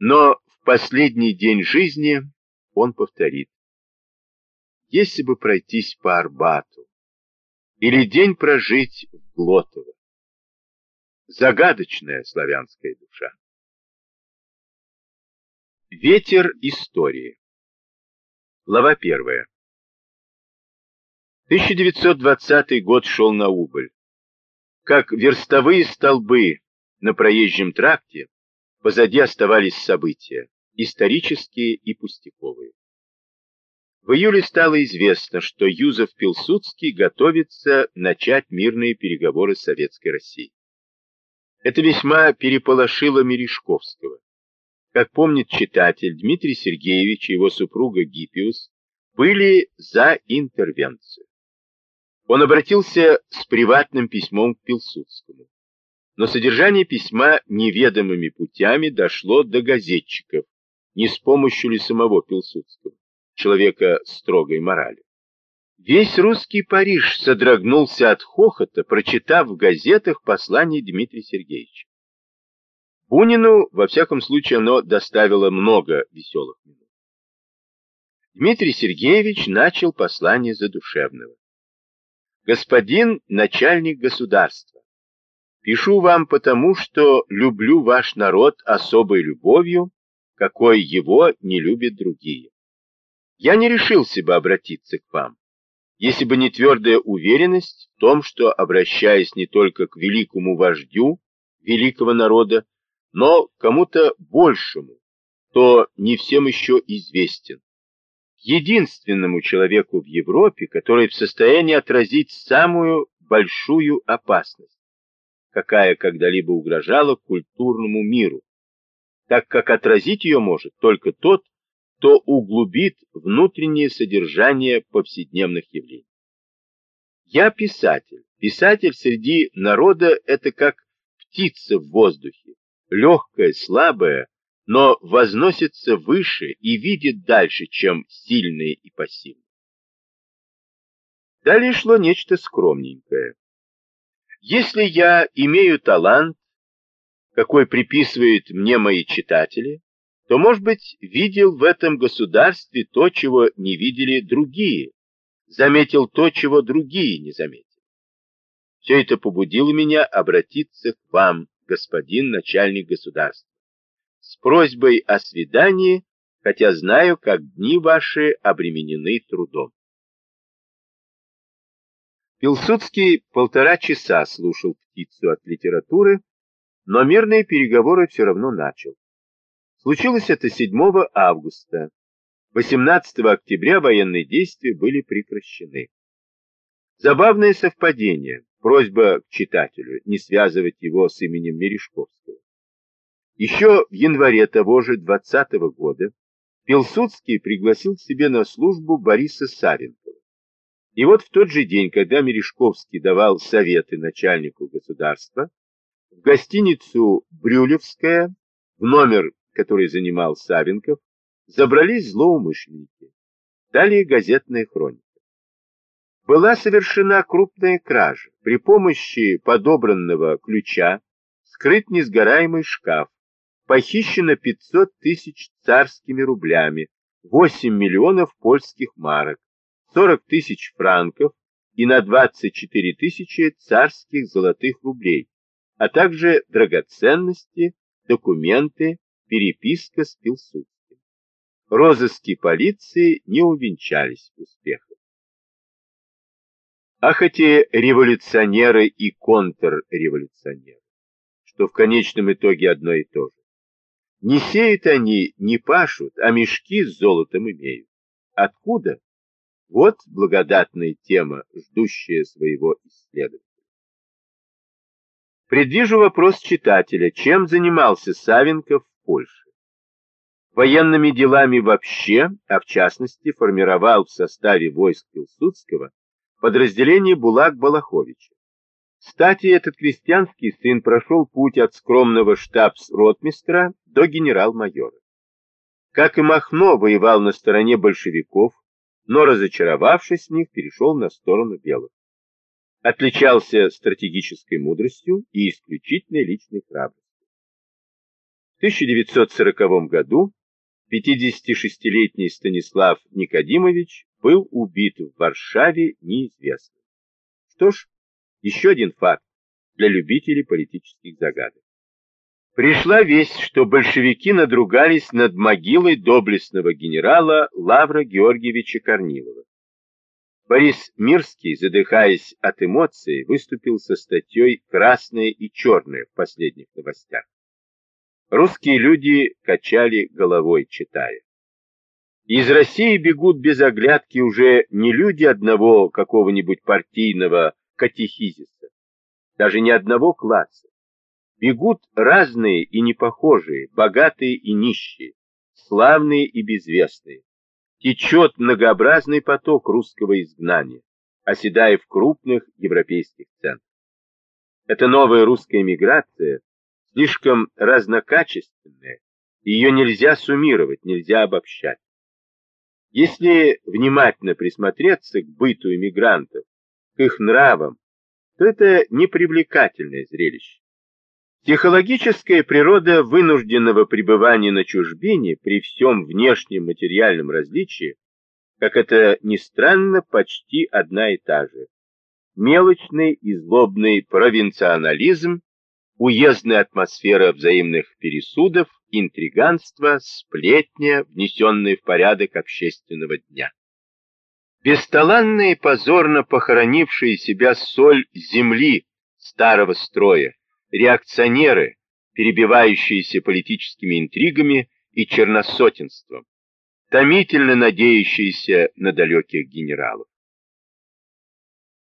Но в последний день жизни он повторит. Если бы пройтись по Арбату, или день прожить в Глотово. Загадочная славянская душа. Ветер истории. Глава первая. 1920 год шел на убыль. Как верстовые столбы на проезжем тракте, позади оставались события, исторические и пустяковые. В июле стало известно, что Юзеф Пилсудский готовится начать мирные переговоры с Советской Россией. Это весьма переполошило Мережковского. Как помнит читатель, Дмитрий Сергеевич и его супруга Гиппиус были за интервенцию. Он обратился с приватным письмом к Пилсудскому. Но содержание письма неведомыми путями дошло до газетчиков, не с помощью ли самого Пилсудского человека строгой морали. Весь русский Париж содрогнулся от хохота, прочитав в газетах послание Дмитрия Сергеевича. Бунину, во всяком случае, оно доставило много веселых минут. Дмитрий Сергеевич начал послание задушевного. «Господин начальник государства, пишу вам потому, что люблю ваш народ особой любовью, какой его не любят другие. Я не решился бы обратиться к вам, если бы не твердая уверенность в том, что, обращаясь не только к великому вождю великого народа, но кому-то большему, то не всем еще известен, единственному человеку в Европе, который в состоянии отразить самую большую опасность, какая когда-либо угрожала культурному миру, так как отразить ее может только тот, то углубит внутреннее содержание повседневных явлений. Я писатель. Писатель среди народа – это как птица в воздухе, легкая, слабая, но возносится выше и видит дальше, чем сильные и пассивные. Далее шло нечто скромненькое. Если я имею талант, какой приписывают мне мои читатели, то, может быть, видел в этом государстве то, чего не видели другие, заметил то, чего другие не заметили. Все это побудило меня обратиться к вам, господин начальник государства, с просьбой о свидании, хотя знаю, как дни ваши обременены трудом. Пилсудский полтора часа слушал птицу от литературы, но мирные переговоры все равно начал. Случилось это 7 августа. 18 октября военные действия были прекращены. Забавное совпадение, просьба к читателю не связывать его с именем Мережковского. Еще в январе того же 20 -го года Пилсудский пригласил к себе на службу Бориса Савенкова. И вот в тот же день, когда Мережковский давал советы начальнику государства, в гостиницу «Брюлевская» в номер который занимал Савенков, забрались злоумышленники. Далее газетная хроника. Была совершена крупная кража. При помощи подобранного ключа скрыт несгораемый шкаф. Похищено 500 тысяч царскими рублями, 8 миллионов польских марок, 40 тысяч франков и на 24 тысячи царских золотых рублей, а также драгоценности, документы, переписка с Пилсудским. Розыски полиции не увенчались успехом. Ах эти революционеры и контрреволюционеры, что в конечном итоге одно и то же. Не сеют они, не пашут, а мешки с золотом имеют. Откуда? Вот благодатная тема, ждущая своего исследования. Предвижу вопрос читателя, чем занимался Савенков Польши. Военными делами вообще, а в частности формировал в составе войск Пилсудского подразделение Булак-Балаховича. Кстати, этот крестьянский сын прошел путь от скромного штабс-ротмистра до генерал-майора. Как и Махно, воевал на стороне большевиков, но, разочаровавшись в них, перешел на сторону белых. Отличался стратегической мудростью и исключительной личной храбростью. 1940 году 56-летний Станислав Никодимович был убит в Варшаве неизвестным. Что ж, еще один факт для любителей политических загадок. Пришла весть, что большевики надругались над могилой доблестного генерала Лавра Георгиевича Корнилова. Борис Мирский, задыхаясь от эмоций, выступил со статьей «Красное и черное» в последних новостях. Русские люди качали головой, читая. Из России бегут без оглядки уже не люди одного какого-нибудь партийного катехизиса, даже не одного класса. Бегут разные и непохожие, богатые и нищие, славные и безвестные. Течет многообразный поток русского изгнания, оседая в крупных европейских центрах. Эта новая русская миграция слишком разнокачественная, ее нельзя суммировать, нельзя обобщать. Если внимательно присмотреться к быту иммигрантов, к их нравам, то это непривлекательное зрелище. Психологическая природа вынужденного пребывания на чужбине при всем внешнем материальном различии, как это ни странно, почти одна и та же. Мелочный и злобный провинционализм, уездная атмосфера взаимных пересудов, интриганство, сплетня, внесенные в порядок общественного дня. Бесталанно и позорно похоронившие себя соль земли старого строя, реакционеры, перебивающиеся политическими интригами и черносотенством, томительно надеющиеся на далеких генералов.